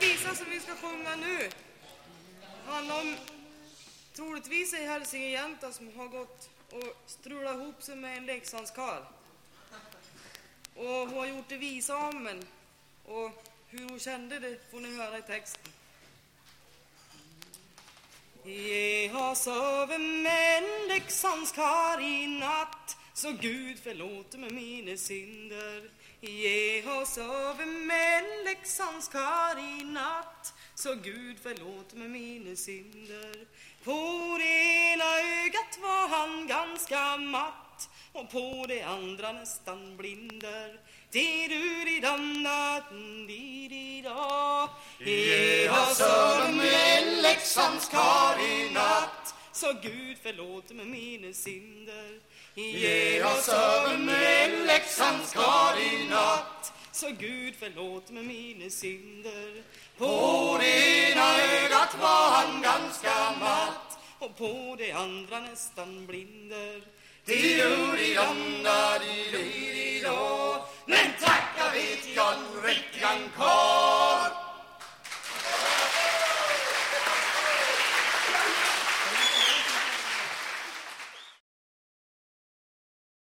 visa som vi ska sjunga nu handlar om troligtvis en hälsingejänta som har gått och strulat ihop sig med en leksandskarl. Och hon har gjort det visa om en. Och hur hon kände det får ni höra i texten. Jag har sovit med en Leksandskarl i natt så Gud förlåter mig mina synder. Jag har sovit med en Leksandskarl i natt så Gud förlåter mig mina synder. På det ena ögat var han ganska matt och på det andra nästan blinder. Di-du-di-dam-da, di-di-da. Ge oss sovit med en Leksandskarl i natt så Gud förlåter mig mina synder. Ge oss sovit med en Leksandskarl i natt så Gud förlåt mig mina synder. På det ena ögat var han ganska matt och på det andra nästan blinder. Di-du-di-dam-da, di-di-di-da. Men tacka vet jag en riktig karl